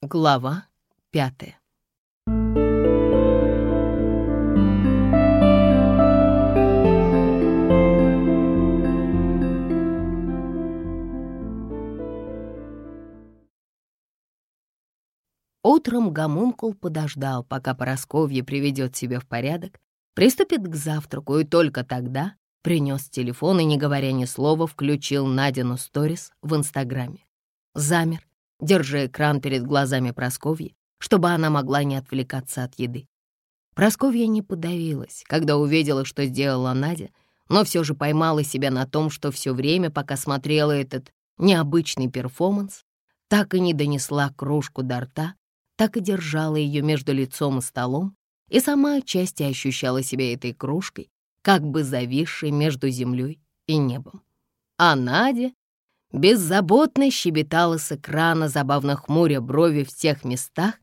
Глава пятая. Утром гомункул подождал, пока Поросковье приведет себя в порядок, приступит к завтраку и только тогда принес телефон и, не говоря ни слова, включил Надину сторис в Инстаграме. Замер, держа экран перед глазами Просковьи, чтобы она могла не отвлекаться от еды. Просковья не подавилась, когда увидела, что сделала Надя, но все же поймала себя на том, что все время, пока смотрела этот необычный перформанс, так и не донесла кружку до рта, так и держала ее между лицом и столом, и сама отчасти ощущала себя этой кружкой, как бы зависшей между землей и небом. А Надя беззаботно щебетала с экрана, забавно хмуря брови в тех местах,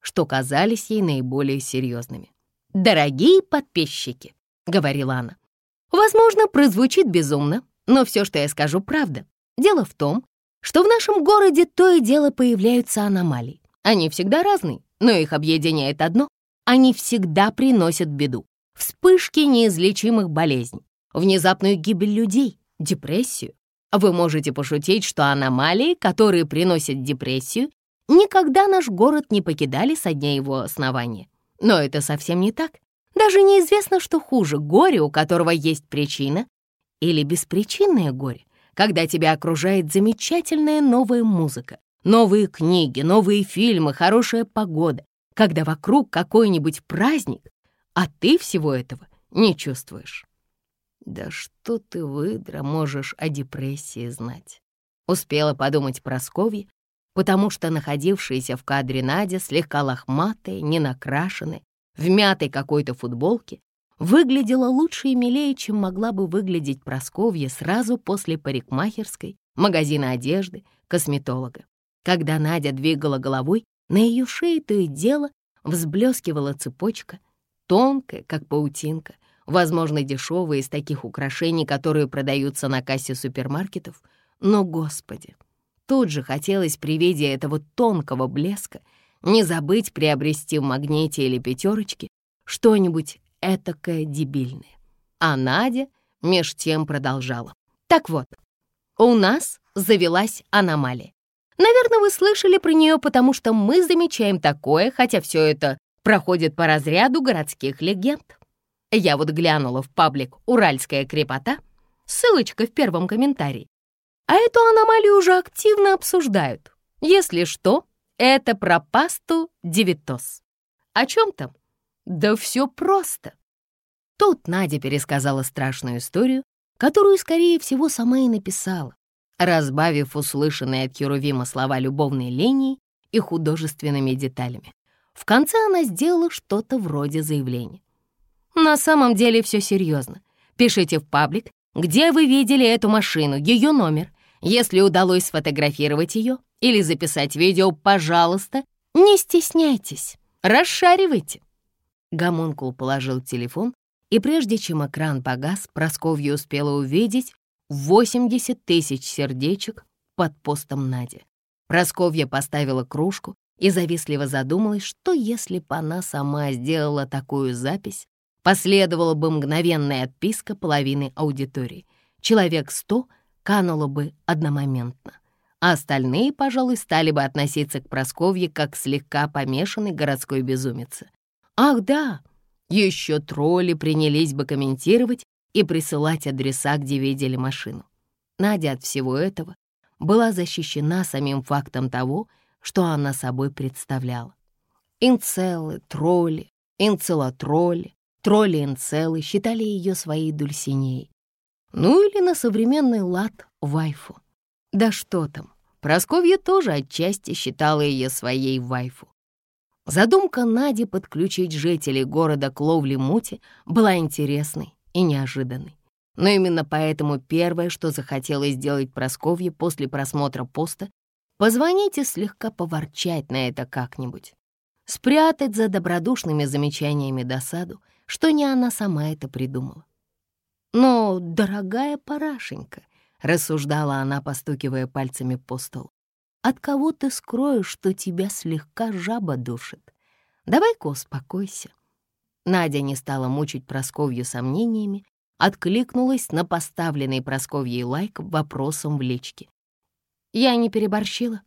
что казались ей наиболее серьезными. «Дорогие подписчики», — говорила она, — «возможно, прозвучит безумно, но все, что я скажу, правда. Дело в том, что в нашем городе то и дело появляются аномалии. Они всегда разные, но их объединяет одно — они всегда приносят беду. Вспышки неизлечимых болезней, внезапную гибель людей, депрессию, вы можете пошутить, что аномалии, которые приносят депрессию, никогда наш город не покидали со дня его основания. Но это совсем не так. Даже неизвестно, что хуже — горе, у которого есть причина, или беспричинное горе, когда тебя окружает замечательная новая музыка, новые книги, новые фильмы, хорошая погода, когда вокруг какой-нибудь праздник, а ты всего этого не чувствуешь. Да что ты, выдра, можешь о депрессии знать? Успела подумать Просковья, потому что находившаяся в кадре Надя, слегка лохматая, ненакрашенная, в мятой какой-то футболке, выглядела лучше и милее, чем могла бы выглядеть Просковья сразу после парикмахерской, магазина одежды, косметолога. Когда Надя двигала головой, на ее шее то и дело взблескивала цепочка, тонкая, как паутинка, возможно, дешевые из таких украшений, которые продаются на кассе супермаркетов. Но, господи, тут же хотелось при виде этого тонкого блеска не забыть приобрести в магните или пятерочке что-нибудь этакое дебильное. А Надя меж тем продолжала. Так вот, у нас завелась аномалия. Наверное, вы слышали про нее, потому что мы замечаем такое, хотя все это проходит по разряду городских легенд. Я вот глянула в паблик «Уральская крепота», ссылочка в первом комментарии. А эту аномалию уже активно обсуждают. Если что, это про пасту Девитос. О чем там? Да все просто. Тут Надя пересказала страшную историю, которую, скорее всего, сама и написала, разбавив услышанные от Херувима слова любовной линией и художественными деталями. В конце она сделала что-то вроде заявления. На самом деле все серьезно. Пишите в паблик, где вы видели эту машину, ее номер. Если удалось сфотографировать ее или записать видео, пожалуйста, не стесняйтесь, расшаривайте. Гомункул положил телефон, и прежде чем экран погас, Просковья успела увидеть 80 тысяч сердечек под постом Нади. Просковья поставила кружку и завистливо задумалась, что если бы она сама сделала такую запись, Последовала бы мгновенная отписка половины аудитории. Человек сто кануло бы одномоментно. А остальные, пожалуй, стали бы относиться к Просковье как к слегка помешанной городской безумице. Ах да, еще тролли принялись бы комментировать и присылать адреса, где видели машину. Надя от всего этого была защищена самим фактом того, что она собой представляла. Инцелы, тролли, инцелотролли, Тролли-инцелы считали ее своей Дульсинеей. Ну или на современный лад вайфу. Да что там, Просковья тоже отчасти считала ее своей вайфу. Задумка Нади подключить жителей города к ловле мути была интересной и неожиданной. Но именно поэтому первое, что захотелось сделать Просковье после просмотра поста, позвонить и слегка поворчать на это как-нибудь. Спрятать за добродушными замечаниями досаду, что не она сама это придумала. «Но, дорогая парашенька», — рассуждала она, постукивая пальцами по столу, От кого ты скроешь, что тебя слегка жаба душит? Давай-ка успокойся». Надя не стала мучить Просковью сомнениями, откликнулась на поставленный Просковьей лайк вопросом в личке. «Я не переборщила?»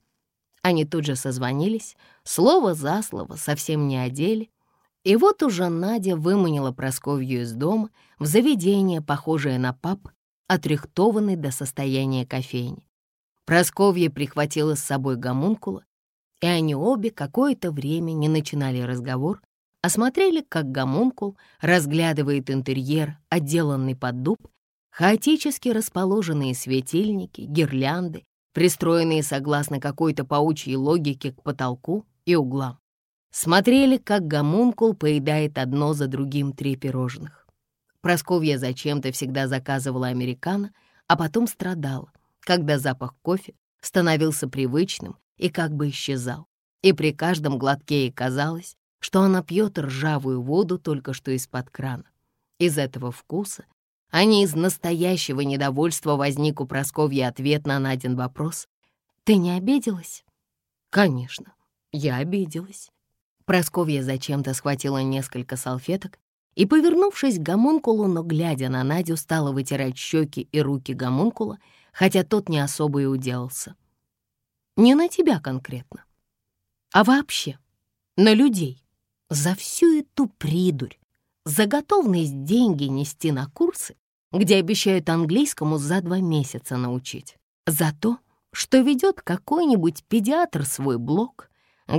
Они тут же созвонились, слово за слово, совсем не одели. И вот уже Надя выманила Просковью из дома в заведение, похожее на паб, отрихтованный до состояния кофейни. Просковья прихватила с собой гомункула, и они обе какое-то время не начинали разговор, а смотрели, как гомункул разглядывает интерьер, отделанный под дуб, хаотически расположенные светильники, гирлянды, пристроенные согласно какой-то паучьей логике к потолку и углам. Смотрели, как гомункул поедает одно за другим три пирожных. Просковья зачем-то всегда заказывала американо, а потом страдала, когда запах кофе становился привычным и как бы исчезал. И при каждом глотке ей казалось, что она пьет ржавую воду только что из-под крана. Из этого вкуса, а не из настоящего недовольства возник у Просковьи ответ на Надин вопрос. «Ты не обиделась?» «Конечно, я обиделась». Просковья зачем-то схватила несколько салфеток и, повернувшись к гомункулу, но глядя на Надю, стала вытирать щеки и руки гомункула, хотя тот не особо и уделался. «Не на тебя конкретно, а вообще на людей. За всю эту придурь, за готовность деньги нести на курсы, где обещают английскому за два месяца научить, за то, что ведет какой-нибудь педиатр свой блог,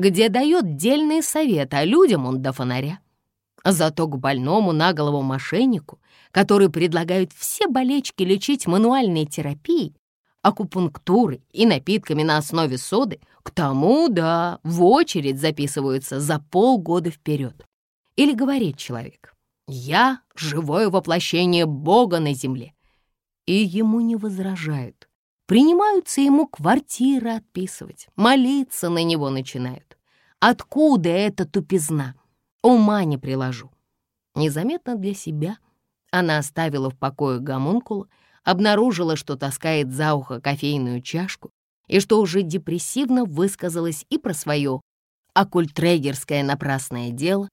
где дает дельные советы, а людям он до фонаря. Зато к больному наголову мошеннику, который предлагает все болечки лечить мануальной терапией, акупунктурой и напитками на основе соды, к тому, да, в очередь записываются за полгода вперед. Или говорит человек, «Я — живое воплощение Бога на земле». И ему не возражают. Принимаются ему квартиры отписывать, молиться на него начинают. Откуда эта тупизна? Ума не приложу. Незаметно для себя она оставила в покое гомункула, обнаружила, что таскает за ухо кофейную чашку и что уже депрессивно высказалась и про свое оккультрегерское напрасное дело,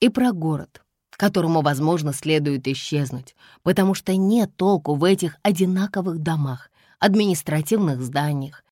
и про город, которому, возможно, следует исчезнуть, потому что нет толку в этих одинаковых домах, административных зданиях,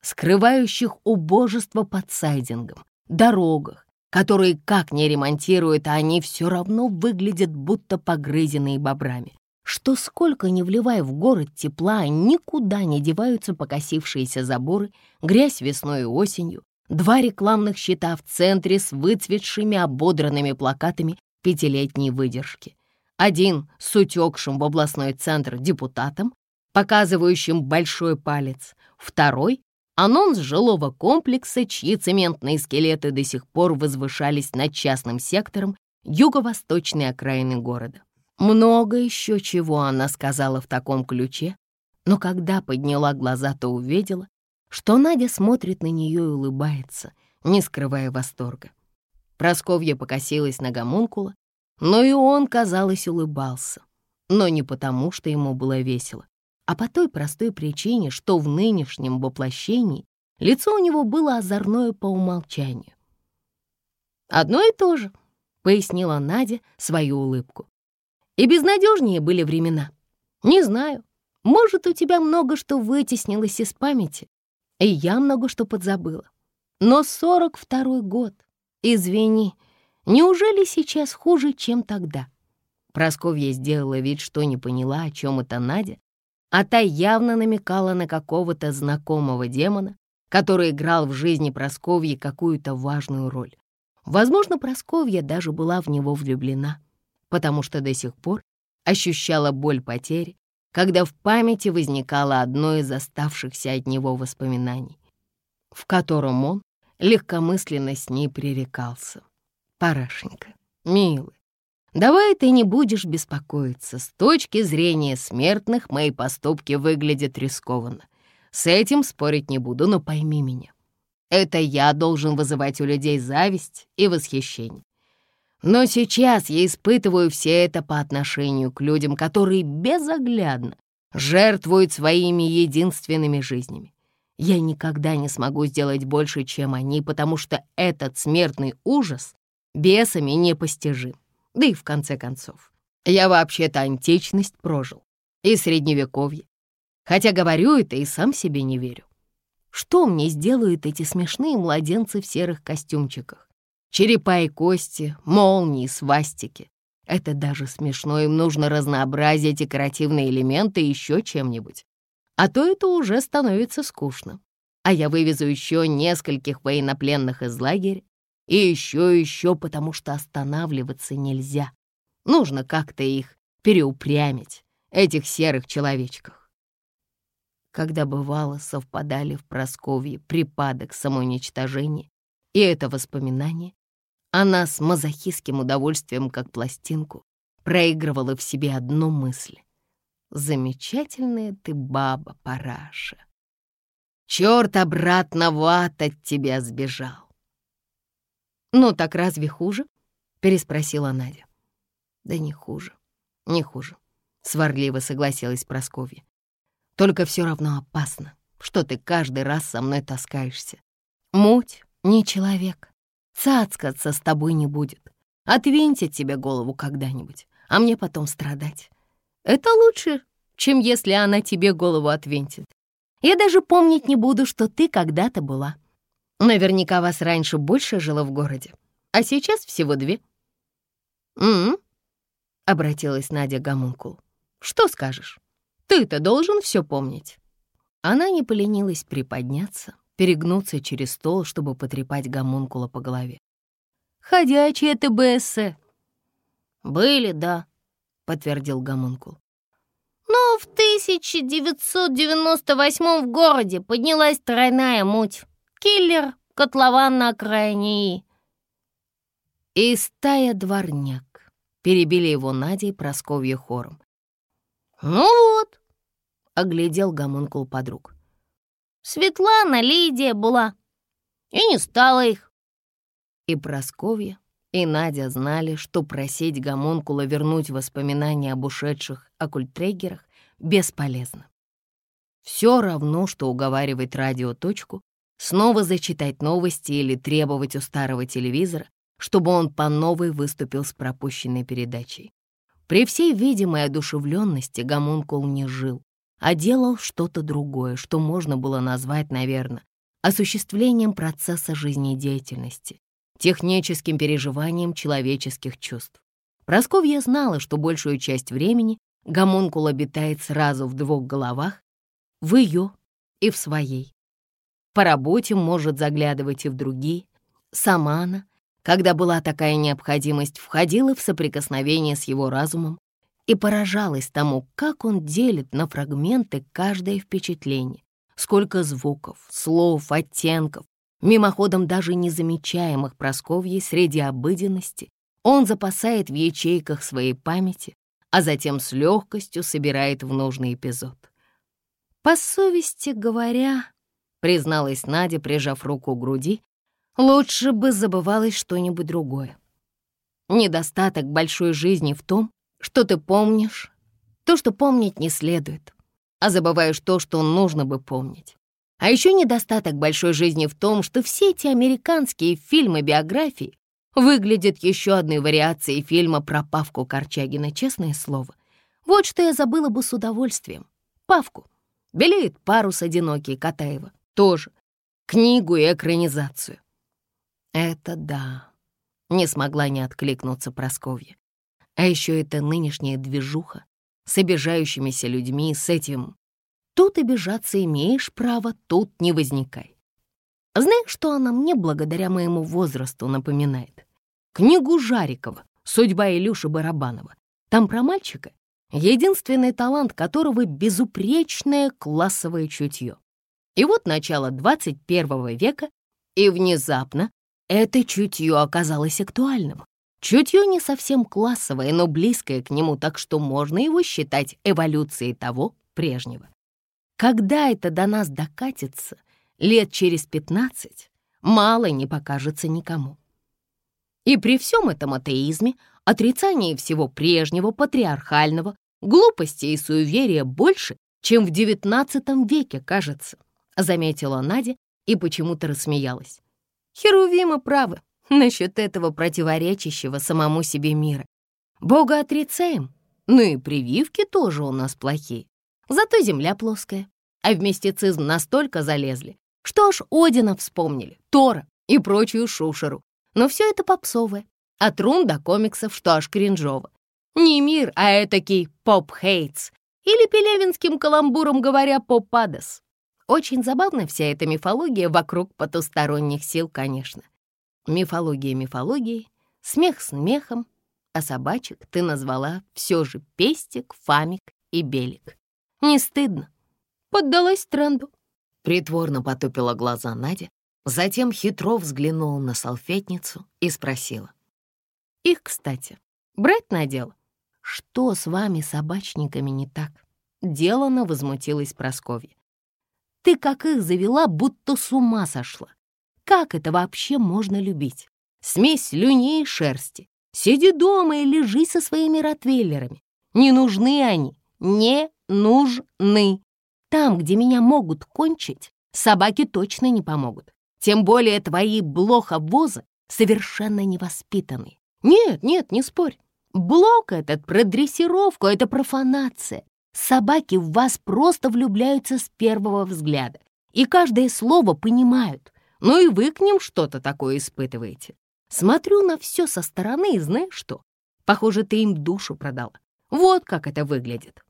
скрывающих убожество под сайдингом, дорогах, которые как не ремонтируют, а они все равно выглядят будто погрызенные бобрами что сколько ни вливая в город тепла, никуда не деваются покосившиеся заборы, грязь весной и осенью, два рекламных щита в центре с выцветшими ободранными плакатами пятилетней выдержки. Один с утекшим в областной центр депутатом, показывающим большой палец, второй — анонс жилого комплекса, чьи цементные скелеты до сих пор возвышались над частным сектором юго-восточной окраины города. Много еще чего она сказала в таком ключе, но когда подняла глаза, то увидела, что Надя смотрит на нее и улыбается, не скрывая восторга. Просковья покосилась на гомункула, но и он, казалось, улыбался. Но не потому, что ему было весело, а по той простой причине, что в нынешнем воплощении лицо у него было озорное по умолчанию. «Одно и то же», — пояснила Надя свою улыбку. И безнадежнее были времена. Не знаю, может, у тебя много что вытеснилось из памяти, и я много что подзабыла. Но сорок второй год, извини, неужели сейчас хуже, чем тогда? Просковья сделала вид, что не поняла, о чем это Надя, а та явно намекала на какого-то знакомого демона, который играл в жизни Просковьи какую-то важную роль. Возможно, Просковья даже была в него влюблена потому что до сих пор ощущала боль потери, когда в памяти возникало одно из оставшихся от него воспоминаний, в котором он легкомысленно с ней пререкался. «Парашенька, милый, давай ты не будешь беспокоиться. С точки зрения смертных мои поступки выглядят рискованно. С этим спорить не буду, но пойми меня. Это я должен вызывать у людей зависть и восхищение. Но сейчас я испытываю все это по отношению к людям, которые безоглядно жертвуют своими единственными жизнями. Я никогда не смогу сделать больше, чем они, потому что этот смертный ужас бесами непостижим. Да и в конце концов, я вообще-то античность прожил и средневековье. Хотя говорю это и сам себе не верю. Что мне сделают эти смешные младенцы в серых костюмчиках? Черепа и кости, молнии, свастики. Это даже смешно, им нужно разнообразить декоративные элементы еще чем-нибудь. А то это уже становится скучно. А я вывезу еще нескольких военнопленных из лагеря. И еще, еще, потому что останавливаться нельзя. Нужно как-то их переупрямить, этих серых человечках. Когда бывало совпадали в Просковье припадок самоуничтожения и это воспоминание, она с мазохистским удовольствием, как пластинку, проигрывала в себе одну мысль. «Замечательная ты баба, параша! Черт обратно в ад от тебя сбежал!» «Ну так разве хуже?» — переспросила Надя. «Да не хуже, не хуже», — сварливо согласилась Просковья. «Только все равно опасно, что ты каждый раз со мной таскаешься. Муть не человек, цацкаться с тобой не будет. Отвинтит тебе голову когда-нибудь, а мне потом страдать. Это лучше, чем если она тебе голову отвинтит. Я даже помнить не буду, что ты когда-то была. Наверняка вас раньше больше жило в городе, а сейчас всего две. «М-м», — обратилась Надя Гомункул. «Что скажешь? Ты-то должен все помнить». Она не поленилась приподняться, перегнуться через стол, чтобы потрепать гомункула по голове. «Ходячие ты БС!» «Были, да», — подтвердил гомункул. «Но в 1998 в городе поднялась тройная муть. Киллер, котлован на окраине и...» «И стая дворняк», — перебили его Надя и Просковья хором. «Ну вот», — оглядел гомункул подруг. Светлана, Лидия была. И не стало их. И Просковья, и Надя знали, что просить гомункула вернуть воспоминания об ушедших оккультрегерах бесполезно. Все равно, что уговаривать радиоточку, снова зачитать новости или требовать у старого телевизора, чтобы он по новой выступил с пропущенной передачей. При всей видимой одушевленности гомункул не жил, а делал что-то другое, что можно было назвать, наверное, осуществлением процесса жизнедеятельности, техническим переживанием человеческих чувств. Просковья знала, что большую часть времени гомункул обитает сразу в двух головах, в ее и в своей. По работе может заглядывать и в другие. Сама она, когда была такая необходимость, входила в соприкосновение с его разумом и поражалась тому, как он делит на фрагменты каждое впечатление, сколько звуков, слов, оттенков, мимоходом даже незамечаемых Просковьей среди обыденности, он запасает в ячейках своей памяти, а затем с легкостью собирает в нужный эпизод. «По совести говоря», — призналась Надя, прижав руку к груди, «лучше бы забывалось что-нибудь другое. Недостаток большой жизни в том, что ты помнишь, то, что помнить не следует, а забываешь то, что нужно бы помнить. А еще недостаток большой жизни в том, что все эти американские фильмы-биографии выглядят еще одной вариацией фильма про Павку Корчагина, честное слово. Вот что я забыла бы с удовольствием. Павку. Белеет парус одинокий Катаева. Тоже. Книгу и экранизацию. Это да. Не смогла не откликнуться Просковья. А еще это нынешняя движуха с обижающимися людьми, с этим «тут обижаться имеешь право, тут не возникай». Знаешь, что она мне благодаря моему возрасту напоминает? Книгу Жарикова «Судьба Илюши Барабанова». Там про мальчика, единственный талант которого — безупречное классовое чутье. И вот начало 21 века, и внезапно это чутье оказалось актуальным. Чутье не совсем классовое, но близкое к нему, так что можно его считать эволюцией того прежнего. Когда это до нас докатится, лет через пятнадцать, мало не покажется никому. И при всем этом атеизме, отрицании всего прежнего, патриархального, глупости и суеверия больше, чем в XIX веке, кажется. заметила Надя и почему-то рассмеялась. Херувимы правы насчет этого противоречащего самому себе мира. Бога отрицаем, ну и прививки тоже у нас плохие. Зато земля плоская, а в мистицизм настолько залезли, что аж Одина вспомнили, Тора и прочую шушеру. Но все это попсовое, от рун до комиксов, что аж кринжово. Не мир, а этакий поп-хейтс, или пелевинским каламбуром говоря поп-падес. Очень забавна вся эта мифология вокруг потусторонних сил, конечно. Мифология мифологией, смех смехом, а собачек ты назвала все же Пестик, Фамик и Белик. Не стыдно? Поддалась тренду. Притворно потупила глаза Надя, затем хитро взглянула на салфетницу и спросила. Их, кстати, брать на дело? Что с вами, собачниками, не так? Делано возмутилась Просковья. Ты как их завела, будто с ума сошла. Как это вообще можно любить? Смесь слюней и шерсти. Сиди дома и лежи со своими ротвейлерами. Не нужны они, не нужны. Там, где меня могут кончить, собаки точно не помогут. Тем более твои блоховозы совершенно невоспитанные. Нет, нет, не спорь. Блок этот про дрессировку — это профанация. Собаки в вас просто влюбляются с первого взгляда и каждое слово понимают. Ну и вы к ним что-то такое испытываете. Смотрю на все со стороны и знаешь что? Похоже, ты им душу продала. Вот как это выглядит.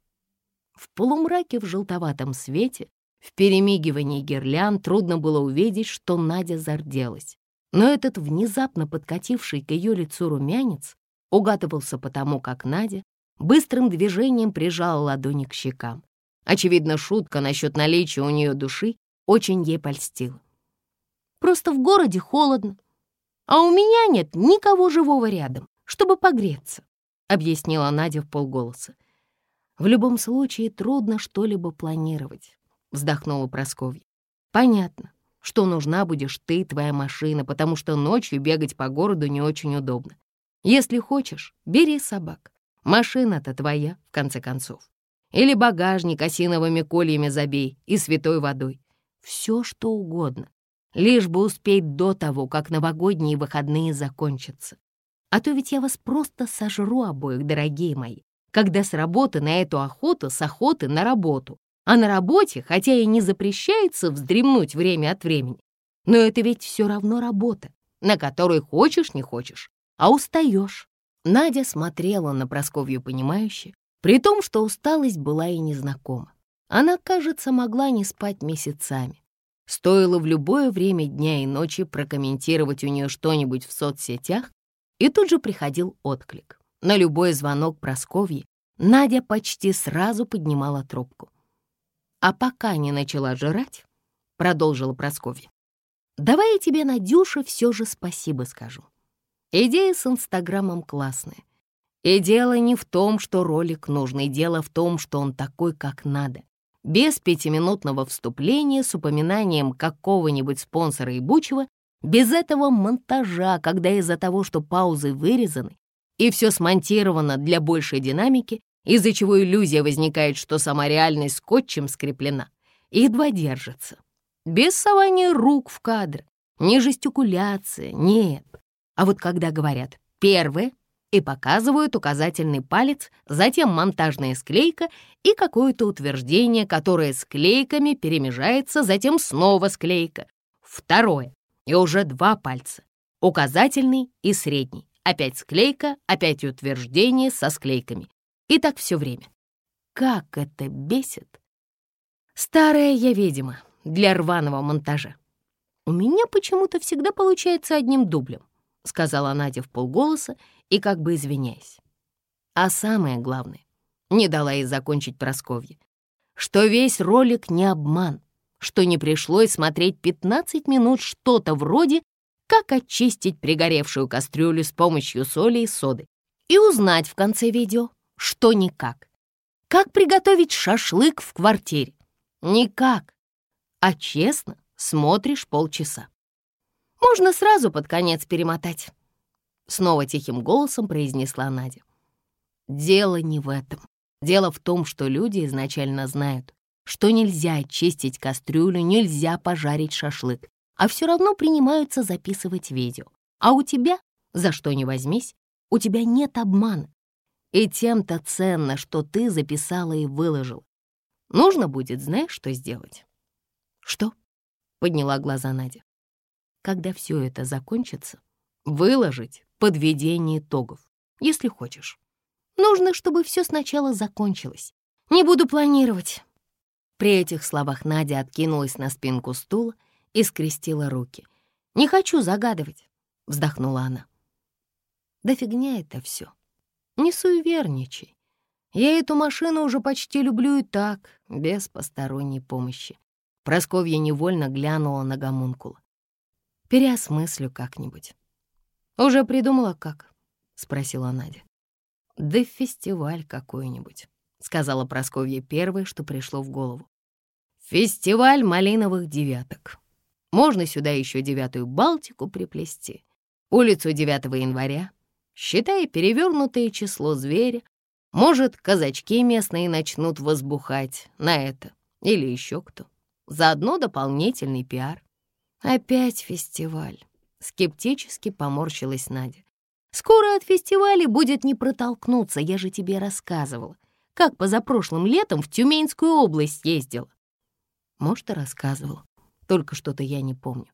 В полумраке в желтоватом свете, в перемигивании гирлян трудно было увидеть, что Надя зарделась. Но этот внезапно подкативший к ее лицу румянец угадывался потому, как Надя быстрым движением прижала ладони к щекам. Очевидно, шутка насчет наличия у нее души очень ей польстила. «Просто в городе холодно, а у меня нет никого живого рядом, чтобы погреться», — объяснила Надя в полголоса. «В любом случае трудно что-либо планировать», — вздохнула Прасковья. «Понятно, что нужна будешь ты и твоя машина, потому что ночью бегать по городу не очень удобно. Если хочешь, бери собак. Машина-то твоя, в конце концов. Или багажник осиновыми кольями забей и святой водой. Все что угодно, лишь бы успеть до того, как новогодние выходные закончатся. А то ведь я вас просто сожру обоих, дорогие мои, когда с работы на эту охоту, с охоты на работу. А на работе, хотя и не запрещается вздремнуть время от времени, но это ведь все равно работа, на которой хочешь, не хочешь, а устаешь. Надя смотрела на Просковью понимающе, при том, что усталость была и незнакома. Она, кажется, могла не спать месяцами. Стоило в любое время дня и ночи прокомментировать у нее что-нибудь в соцсетях, и тут же приходил отклик. На любой звонок Просковьи Надя почти сразу поднимала трубку. «А пока не начала жрать», — продолжила Просковья, «давай я тебе, Надюша, все же спасибо скажу. Идея с Инстаграмом классная. И дело не в том, что ролик нужный, дело в том, что он такой, как надо. Без пятиминутного вступления с упоминанием какого-нибудь спонсора и бучего, без этого монтажа, когда из-за того, что паузы вырезаны, и все смонтировано для большей динамики, из-за чего иллюзия возникает, что сама реальность скотчем скреплена, едва держится. Без сования рук в кадр, не жестикуляция, нет. А вот когда говорят «первое» и показывают указательный палец, затем монтажная склейка и какое-то утверждение, которое склейками перемежается, затем снова склейка. Второе. И уже два пальца. Указательный и средний. Опять склейка, опять утверждение со склейками. И так все время. Как это бесит! Старая я, видимо, для рваного монтажа. У меня почему-то всегда получается одним дублем. — сказала Надя в полголоса и как бы извиняясь. А самое главное, не дала ей закончить Просковье, что весь ролик не обман, что не пришлось смотреть 15 минут что-то вроде «Как очистить пригоревшую кастрюлю с помощью соли и соды» и узнать в конце видео, что никак. Как приготовить шашлык в квартире? Никак. А честно смотришь полчаса. Можно сразу под конец перемотать. Снова тихим голосом произнесла Надя. Дело не в этом. Дело в том, что люди изначально знают, что нельзя чистить кастрюлю, нельзя пожарить шашлык, а все равно принимаются записывать видео. А у тебя, за что ни возьмись, у тебя нет обмана. И тем-то ценно, что ты записала и выложил. Нужно будет, знаешь, что сделать? Что? Подняла глаза Надя. Когда все это закончится, выложить подведение итогов, если хочешь. Нужно, чтобы все сначала закончилось. Не буду планировать. При этих словах Надя откинулась на спинку стула и скрестила руки. «Не хочу загадывать», — вздохнула она. «Да фигня это все. Не суеверничай. Я эту машину уже почти люблю и так, без посторонней помощи». Просковья невольно глянула на гомункула. «Переосмыслю как-нибудь». «Уже придумала, как?» — спросила Надя. «Да фестиваль какой-нибудь», — сказала Просковья первое, что пришло в голову. «Фестиваль малиновых девяток. Можно сюда еще девятую Балтику приплести, улицу 9 января, считай перевернутое число зверя. Может, казачки местные начнут возбухать на это или еще кто. Заодно дополнительный пиар. Опять фестиваль. Скептически поморщилась Надя. Скоро от фестиваля будет не протолкнуться, я же тебе рассказывала. Как позапрошлым летом в Тюменскую область ездила. Может, и рассказывала, только что-то я не помню.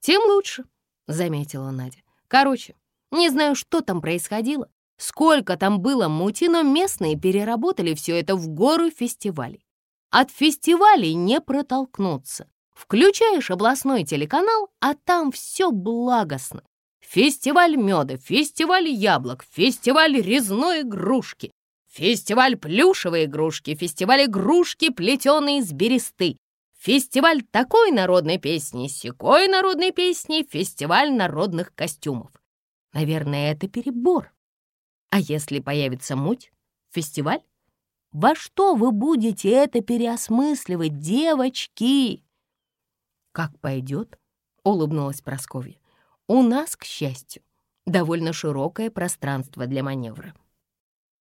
Тем лучше, заметила Надя. Короче, не знаю, что там происходило, сколько там было мути, но местные переработали все это в гору фестивалей. От фестивалей не протолкнуться. Включаешь областной телеканал, а там все благостно. Фестиваль меда, фестиваль яблок, фестиваль резной игрушки, фестиваль плюшевой игрушки, фестиваль игрушки, плетеные из бересты, фестиваль такой народной песни, секой народной песни, фестиваль народных костюмов. Наверное, это перебор. А если появится муть? Фестиваль? Во что вы будете это переосмысливать, девочки? Как пойдет, улыбнулась Просковья. У нас, к счастью, довольно широкое пространство для маневра.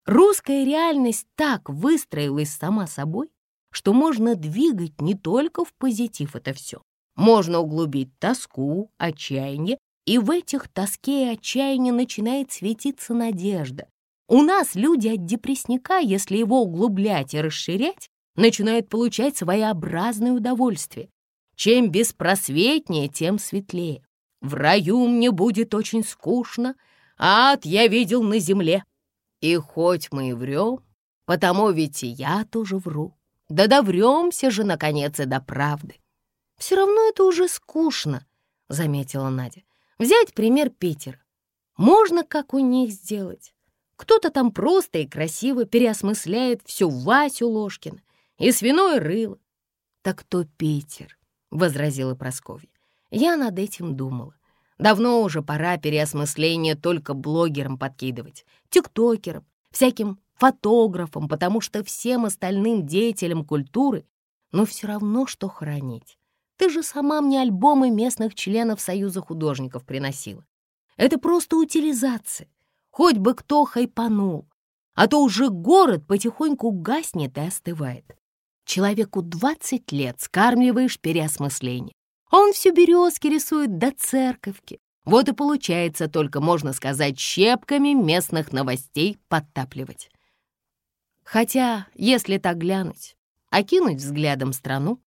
Русская реальность так выстроилась сама собой, что можно двигать не только в позитив это все. Можно углубить тоску, отчаяние, и в этих тоске и отчаянии начинает светиться надежда. У нас люди от депрессника, если его углублять и расширять, начинают получать своеобразное удовольствие. Чем беспросветнее, тем светлее. В раю мне будет очень скучно, ад я видел на земле. И хоть мы и врем, потому ведь и я тоже вру. Да довремся же, наконец, и до правды. Все равно это уже скучно, — заметила Надя. Взять пример Питера. Можно как у них сделать. Кто-то там просто и красиво переосмысляет всю Васю Ложкина и свиное рыло. «Так кто Питер?» — возразила Прасковья. Я над этим думала. Давно уже пора переосмысление только блогерам подкидывать, тиктокерам, всяким фотографам, потому что всем остальным деятелям культуры, но все равно что хранить. Ты же сама мне альбомы местных членов Союза художников приносила. Это просто утилизация. Хоть бы кто хайпанул. А то уже город потихоньку гаснет и остывает. Человеку 20 лет скармливаешь переосмысление. Он все березки рисует до церковки. Вот и получается только, можно сказать, щепками местных новостей подтапливать. Хотя, если так глянуть, окинуть взглядом страну,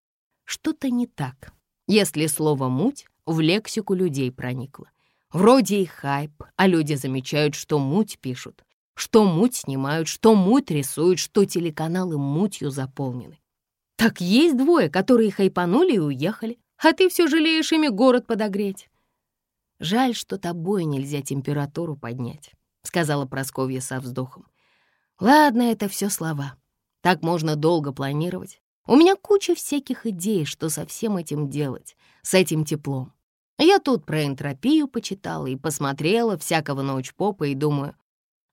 что-то не так, если слово «муть» в лексику людей проникло. Вроде и хайп, а люди замечают, что муть пишут, что муть снимают, что муть рисуют, что телеканалы мутью заполнены. Так есть двое, которые хайпанули и уехали а ты все жалеешь ими город подогреть. Жаль, что тобой нельзя температуру поднять, сказала Просковья со вздохом. Ладно, это все слова. Так можно долго планировать. У меня куча всяких идей, что со всем этим делать, с этим теплом. Я тут про энтропию почитала и посмотрела всякого научпопа и думаю,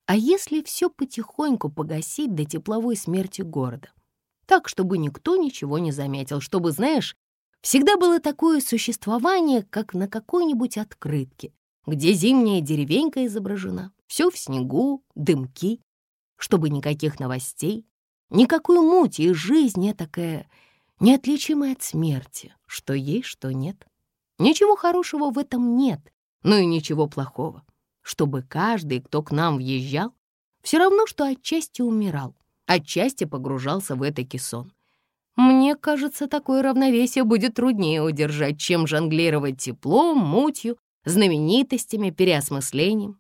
а если все потихоньку погасить до тепловой смерти города? Так, чтобы никто ничего не заметил, чтобы, знаешь, Всегда было такое существование, как на какой-нибудь открытке, где зимняя деревенька изображена, все в снегу, дымки, чтобы никаких новостей, никакой мути и жизнь такая неотличимой от смерти, что есть, что нет. Ничего хорошего в этом нет, но и ничего плохого. Чтобы каждый, кто к нам въезжал, все равно, что отчасти умирал, отчасти погружался в этакий сон. Мне кажется, такое равновесие будет труднее удержать, чем жонглировать теплом, мутью, знаменитостями, переосмыслением.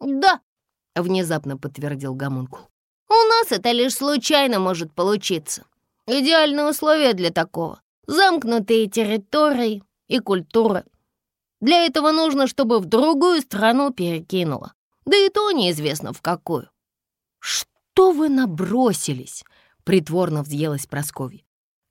«Да», — внезапно подтвердил Гомункул. «У нас это лишь случайно может получиться. Идеальные условия для такого. Замкнутые территории и культура. Для этого нужно, чтобы в другую страну перекинуло. Да и то неизвестно в какую». «Что вы набросились?» — притворно взъелась Прасковья.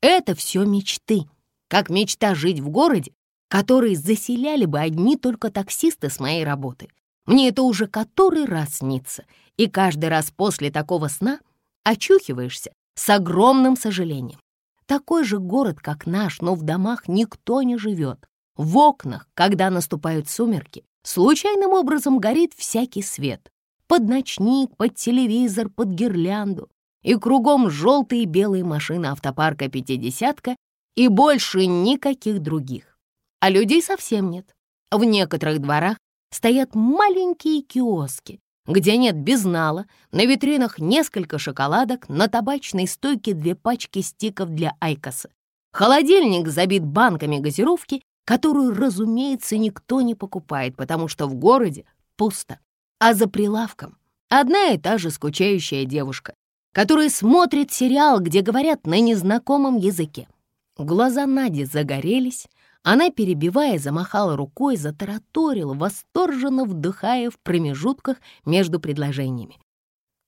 Это все мечты, как мечта жить в городе, который заселяли бы одни только таксисты с моей работы. Мне это уже который раз снится, и каждый раз после такого сна очухиваешься с огромным сожалением. Такой же город, как наш, но в домах никто не живет. В окнах, когда наступают сумерки, случайным образом горит всякий свет. Под ночник, под телевизор, под гирлянду и кругом желтые и белые машины автопарка «Пятидесятка» и больше никаких других. А людей совсем нет. В некоторых дворах стоят маленькие киоски, где нет безнала, на витринах несколько шоколадок, на табачной стойке две пачки стиков для Айкоса. Холодильник забит банками газировки, которую, разумеется, никто не покупает, потому что в городе пусто. А за прилавком одна и та же скучающая девушка, который смотрит сериал, где говорят на незнакомом языке. Глаза Нади загорелись, она, перебивая, замахала рукой, затараторила, восторженно вдыхая в промежутках между предложениями.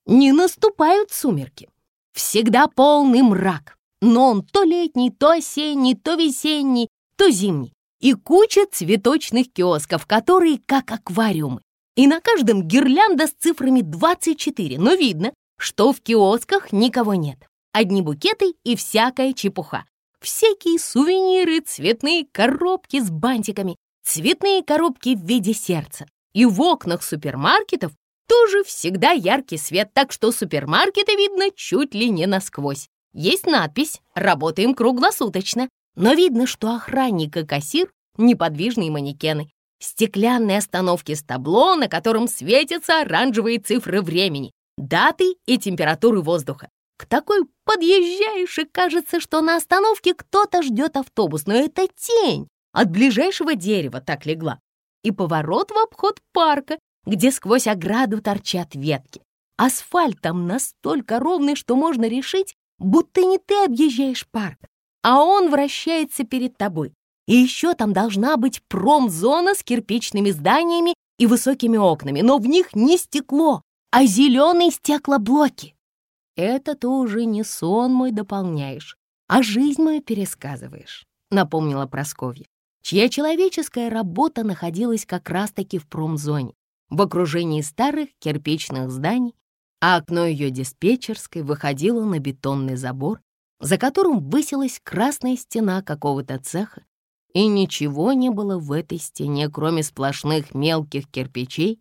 Не наступают сумерки. Всегда полный мрак, но он то летний, то осенний, то весенний, то зимний. И куча цветочных киосков, которые как аквариумы. И на каждом гирлянда с цифрами 24, но видно, что в киосках никого нет. Одни букеты и всякая чепуха. Всякие сувениры, цветные коробки с бантиками, цветные коробки в виде сердца. И в окнах супермаркетов тоже всегда яркий свет, так что супермаркеты видно чуть ли не насквозь. Есть надпись «Работаем круглосуточно», но видно, что охранник и кассир — неподвижные манекены. Стеклянные остановки с табло, на котором светятся оранжевые цифры времени даты и температуры воздуха. К такой подъезжаешь, и кажется, что на остановке кто-то ждет автобус, но это тень от ближайшего дерева так легла. И поворот в обход парка, где сквозь ограду торчат ветки. Асфальт там настолько ровный, что можно решить, будто не ты объезжаешь парк, а он вращается перед тобой. И еще там должна быть промзона с кирпичными зданиями и высокими окнами, но в них не стекло, а зеленые стеклоблоки. Это ты уже не сон мой дополняешь, а жизнь мою пересказываешь, напомнила Просковья, чья человеческая работа находилась как раз-таки в промзоне, в окружении старых кирпичных зданий, а окно ее диспетчерской выходило на бетонный забор, за которым высилась красная стена какого-то цеха, и ничего не было в этой стене, кроме сплошных мелких кирпичей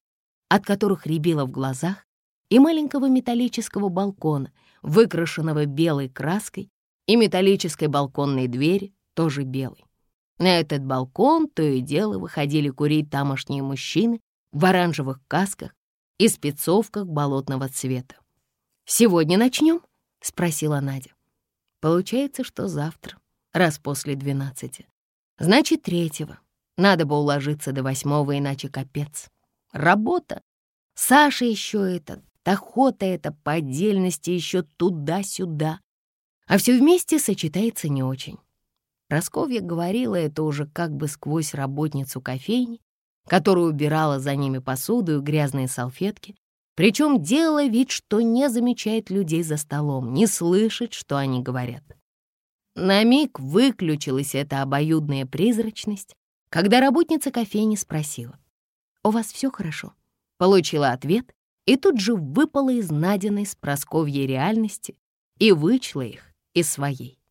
от которых рябило в глазах, и маленького металлического балкона, выкрашенного белой краской, и металлической балконной двери, тоже белой. На этот балкон то и дело выходили курить тамошние мужчины в оранжевых касках и спецовках болотного цвета. «Сегодня начнем?» — спросила Надя. «Получается, что завтра, раз после двенадцати. Значит, третьего. Надо бы уложиться до восьмого, иначе капец. Работа. Саша еще это, охота это по отдельности еще туда-сюда. А все вместе сочетается не очень. Просковья говорила это уже как бы сквозь работницу кофейни, которая убирала за ними посуду и грязные салфетки, причем делала вид, что не замечает людей за столом, не слышит, что они говорят. На миг выключилась эта обоюдная призрачность, когда работница кофейни спросила, «У вас все хорошо?» Получила ответ и тут же выпала из Надиной с Просковьей реальности и вычла их из своей.